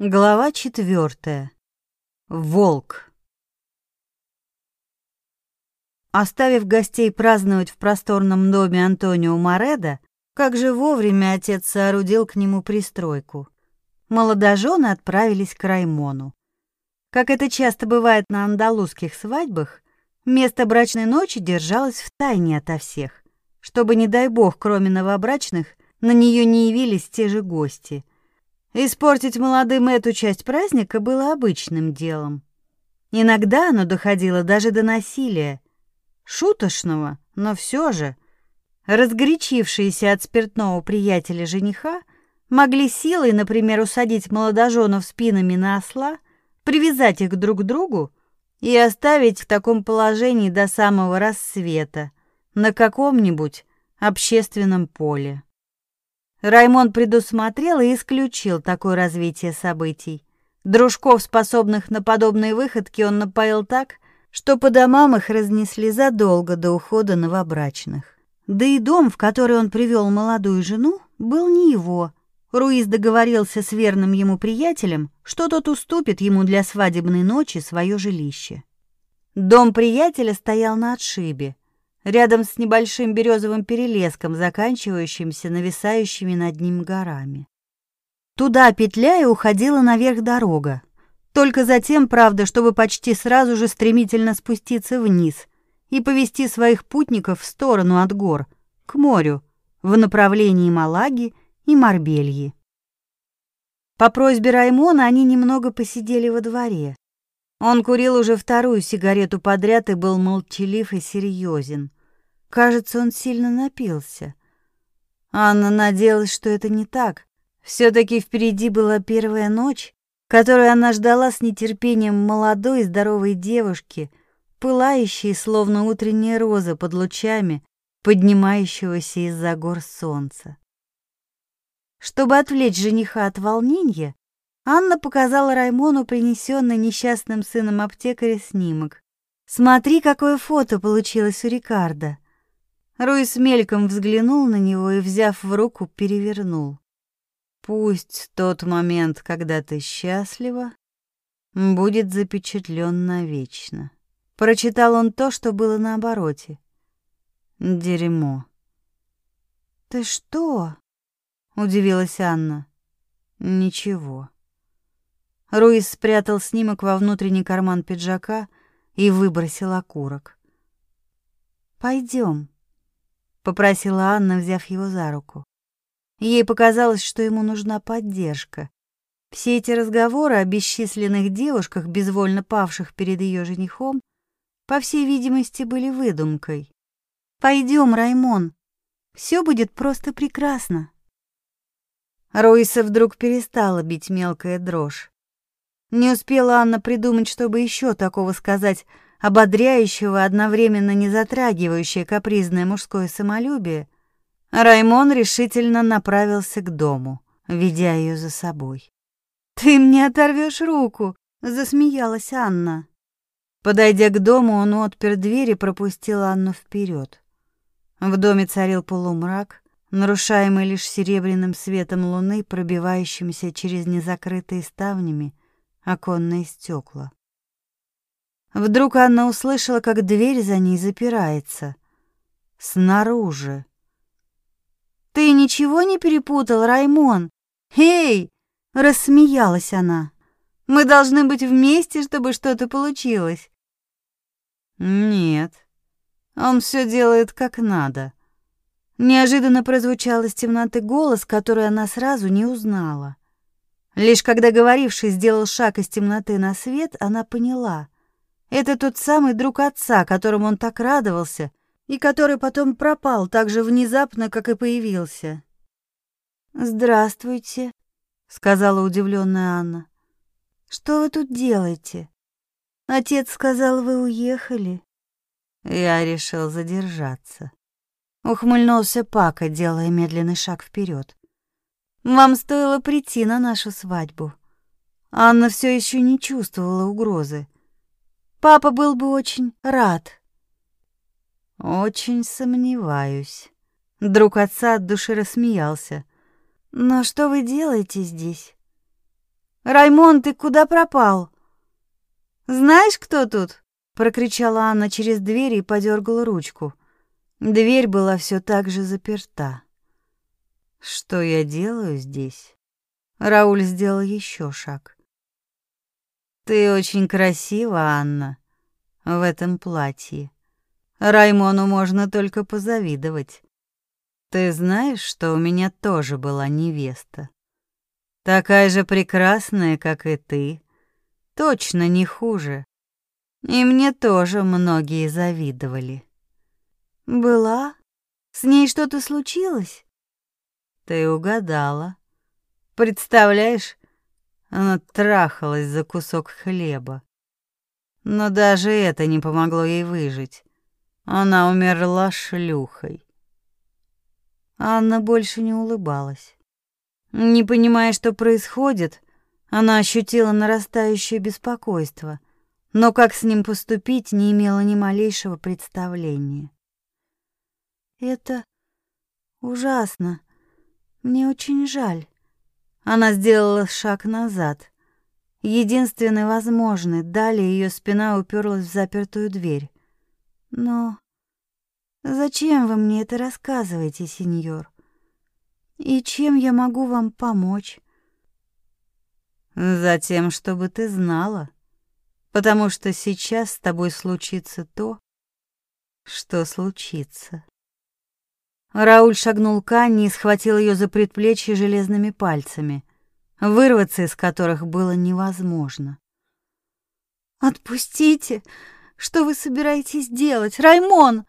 Глава четвертая. Волк. Оставив гостей праздновать в просторном доме Антонио Мореда, как же вовремя отец соорудил к нему пристройку. Молодожены отправились к Раймону. Как это часто бывает на андалузских свадьбах, место брачной ночи держалось в тайне ото всех, чтобы, не дай бог, кроме новобрачных, на нее не явились те же гости — Испортить молодым эту часть праздника было обычным делом. Иногда оно доходило даже до насилия. Шуточного, но все же. Разгорячившиеся от спиртного приятеля жениха могли силой, например, усадить молодоженов спинами на осла, привязать их друг к другу и оставить в таком положении до самого рассвета на каком-нибудь общественном поле. Раймон предусмотрел и исключил такое развитие событий. Дружков, способных на подобные выходки, он напоил так, что по домам их разнесли задолго до ухода новобрачных. Да и дом, в который он привел молодую жену, был не его. Руиз договорился с верным ему приятелем, что тот уступит ему для свадебной ночи свое жилище. Дом приятеля стоял на отшибе, рядом с небольшим березовым перелеском, заканчивающимся нависающими над ним горами. Туда, петляя, уходила наверх дорога. Только затем, правда, чтобы почти сразу же стремительно спуститься вниз и повести своих путников в сторону от гор, к морю, в направлении Малаги и Марбельи. По просьбе Раймона они немного посидели во дворе. Он курил уже вторую сигарету подряд и был молчалив и серьезен. Кажется, он сильно напился. Анна надеялась, что это не так. все таки впереди была первая ночь, которую она ждала с нетерпением молодой и здоровой девушки, пылающей, словно утренняя роза под лучами, поднимающегося из-за гор солнца. Чтобы отвлечь жениха от волнения, Анна показала Раймону принесенный несчастным сыном аптекаря снимок. «Смотри, какое фото получилось у Рикардо!» Руис мельком взглянул на него и, взяв в руку, перевернул. «Пусть тот момент, когда ты счастлива, будет запечатлен навечно». Прочитал он то, что было на обороте. «Дерьмо». «Ты что?» — удивилась Анна. «Ничего». Руис спрятал снимок во внутренний карман пиджака и выбросил окурок. Пойдем попросила Анна, взяв его за руку. Ей показалось, что ему нужна поддержка. Все эти разговоры о бесчисленных девушках, безвольно павших перед ее женихом, по всей видимости, были выдумкой. Пойдем, Раймон, все будет просто прекрасно. Ройса вдруг перестала бить мелкая дрожь. Не успела Анна придумать, чтобы еще такого сказать, ободряющего, одновременно не затрагивающее капризное мужское самолюбие, Раймон решительно направился к дому, ведя ее за собой. «Ты мне оторвешь руку!» — засмеялась Анна. Подойдя к дому, он отпер дверь и пропустил Анну вперед. В доме царил полумрак, нарушаемый лишь серебряным светом луны, пробивающимся через незакрытые ставнями оконные стекла. Вдруг Анна услышала, как дверь за ней запирается. Снаружи. «Ты ничего не перепутал, Раймон? Эй!» — рассмеялась она. «Мы должны быть вместе, чтобы что-то получилось». «Нет, он все делает как надо». Неожиданно прозвучал из темноты голос, который она сразу не узнала. Лишь когда говоривший сделал шаг из темноты на свет, она поняла — это тот самый друг отца, которому он так радовался, и который потом пропал так же внезапно, как и появился. «Здравствуйте», — сказала удивленная Анна. «Что вы тут делаете? Отец сказал, вы уехали». Я решил задержаться. Ухмыльнулся Пака, делая медленный шаг вперед. «Вам стоило прийти на нашу свадьбу». Анна все еще не чувствовала угрозы. Папа был бы очень рад. Очень сомневаюсь. Друг отца от души рассмеялся. Но что вы делаете здесь? Раймон, ты куда пропал? Знаешь, кто тут? прокричала Анна через дверь и подергала ручку. Дверь была все так же заперта. Что я делаю здесь? Рауль сделал еще шаг. Ты очень красива, Анна, в этом платье. Раймону можно только позавидовать. Ты знаешь, что у меня тоже была невеста? Такая же прекрасная, как и ты. Точно не хуже. И мне тоже многие завидовали. Была? С ней что-то случилось? Ты угадала. Представляешь, она трахалась за кусок хлеба. Но даже это не помогло ей выжить. Она умерла шлюхой. Анна больше не улыбалась. Не понимая, что происходит, она ощутила нарастающее беспокойство, но как с ним поступить, не имела ни малейшего представления. «Это ужасно. Мне очень жаль». Она сделала шаг назад. Единственный возможный, далее ее спина уперлась в запертую дверь. Но зачем вы мне это рассказываете, сеньор? И чем я могу вам помочь? Затем, чтобы ты знала, потому что сейчас с тобой случится то, что случится. Рауль шагнул к Анне и схватил ее за предплечье железными пальцами, вырваться из которых было невозможно. «Отпустите! Что вы собираетесь делать, Раймон?»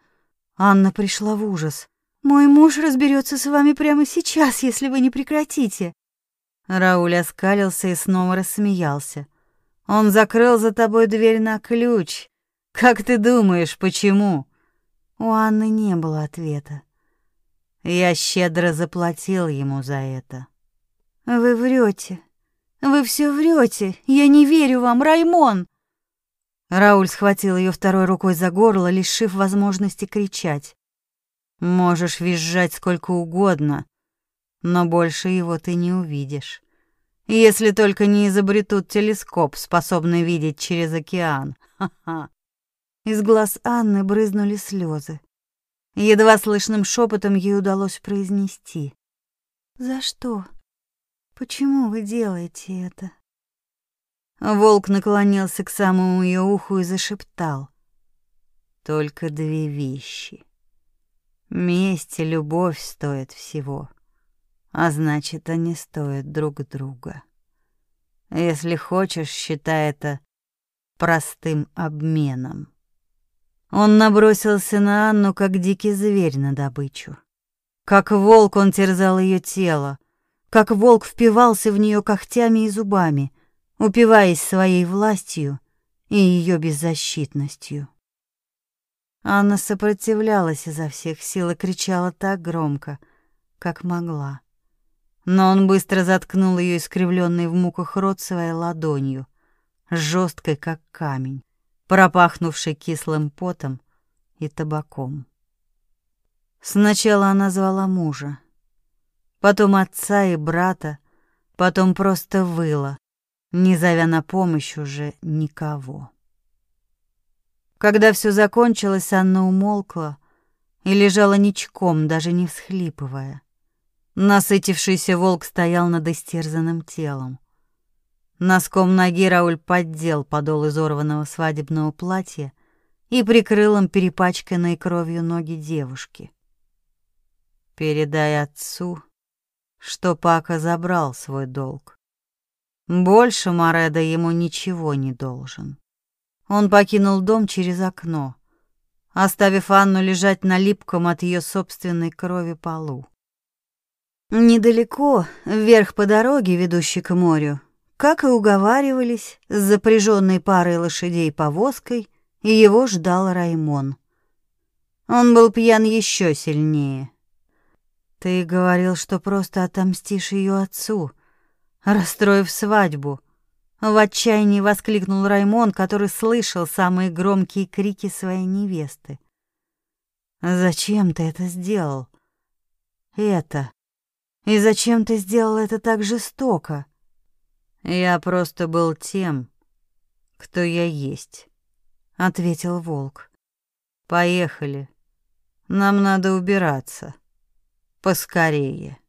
Анна пришла в ужас. «Мой муж разберется с вами прямо сейчас, если вы не прекратите». Рауль оскалился и снова рассмеялся. «Он закрыл за тобой дверь на ключ. Как ты думаешь, почему?» У Анны не было ответа. Я щедро заплатил ему за это. Вы врете. Вы все врете. Я не верю вам, Раймон. Рауль схватил ее второй рукой за горло, лишив возможности кричать. Можешь визжать сколько угодно, но больше его ты не увидишь. Если только не изобретут телескоп, способный видеть через океан. Ха-ха. Из глаз Анны брызнули слезы. Едва слышным шепотом ей удалось произнести. «За что? Почему вы делаете это?» Волк наклонился к самому ее уху и зашептал. «Только две вещи. Месть и любовь стоят всего, а значит, они стоят друг друга. Если хочешь, считай это простым обменом». Он набросился на Анну, как дикий зверь на добычу. Как волк он терзал ее тело, как волк впивался в нее когтями и зубами, упиваясь своей властью и ее беззащитностью. Анна сопротивлялась изо всех сил и кричала так громко, как могла. Но он быстро заткнул ее искривленный в муках рот своей ладонью, жесткой, как камень пропахнувший кислым потом и табаком. Сначала она звала мужа, потом отца и брата, потом просто выла, не зовя на помощь уже никого. Когда все закончилось, Анна умолкла и лежала ничком, даже не всхлипывая. Насытившийся волк стоял над истерзанным телом. Носком ноги Рауль поддел подол изорванного свадебного платья и прикрыл им перепачканной кровью ноги девушки. «Передай отцу, что Пака забрал свой долг. Больше Мореда ему ничего не должен». Он покинул дом через окно, оставив Анну лежать на липком от ее собственной крови полу. Недалеко, вверх по дороге, ведущей к морю, как и уговаривались, с запряженной парой лошадей повозкой, его ждал Раймон. Он был пьян еще сильнее. Ты говорил, что просто отомстишь ее отцу, расстроив свадьбу. В отчаянии воскликнул Раймон, который слышал самые громкие крики своей невесты. Зачем ты это сделал? Это. И зачем ты сделал это так жестоко? Я просто был тем, кто я есть, ответил волк. Поехали. Нам надо убираться. Поскорее.